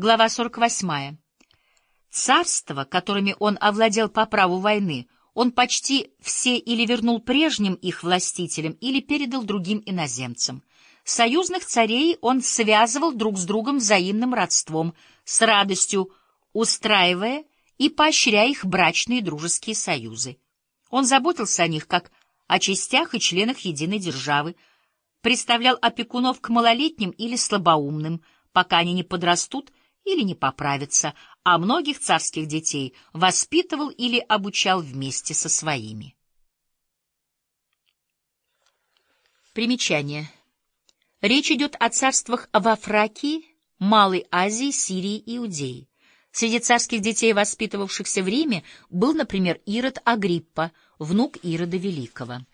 Глава 48. Царства, которыми он овладел по праву войны, он почти все или вернул прежним их властителям, или передал другим иноземцам. Союзных царей он связывал друг с другом взаимным родством, с радостью устраивая и поощряя их брачные дружеские союзы. Он заботился о них как о частях и членах единой державы, представлял опекунов к малолетним или слабоумным, пока они не подрастут или не поправится, а многих царских детей воспитывал или обучал вместе со своими. Примечание. Речь идет о царствах во Малой Азии, Сирии и Иудеи. Среди царских детей, воспитывавшихся в Риме, был, например, Ирод Агриппа, внук Ирода Великого.